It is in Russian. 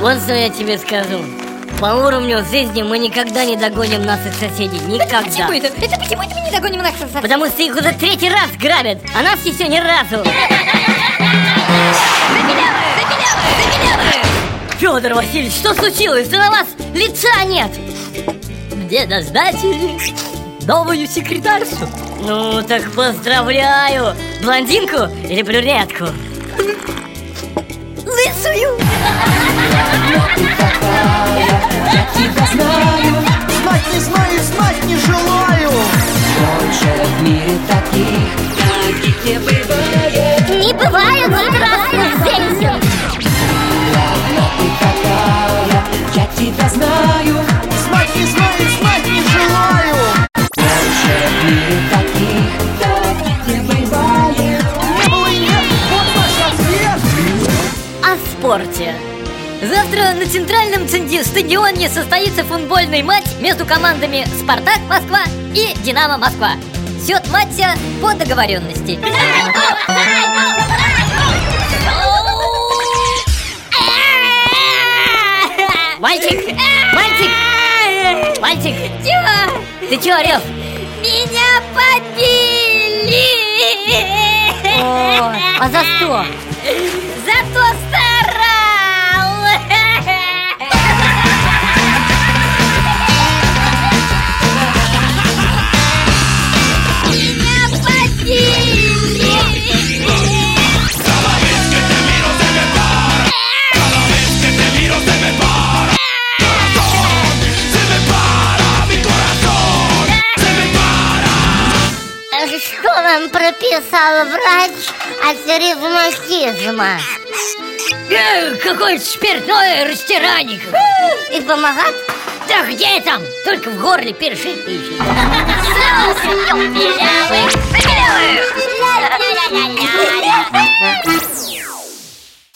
Вот что я тебе скажу. По уровню жизни мы никогда не догоним наших соседей. Никогда. Почему это? Это почему это мы не догоним наших соседей? Потому что их уже третий раз грабят, а нас еще ни разу. Федор Васильевич, что случилось? Да на вас лица нет. Мне назначили новую секретаршу. Ну, так поздравляю. Блондинку или брюнетку? Лысую! Знать не знаю, знать не желаю. Больше в мире таких, каких не бывает. Не бывает спорте. Завтра на центральном стадионе состоится футбольный матч между командами «Спартак Москва» и «Динамо Москва». Счет матча по договоренности. Мальчик! Мальчик! Мальчик! Чего? Ты чего орешь? Меня побили! О, а за что? Зато старал! что вам прописал врач от ревматизма? Э, какое-то спиртное растирание И помогает? Да где там? Только в горле першит ищет Соус, пилявый, пилявый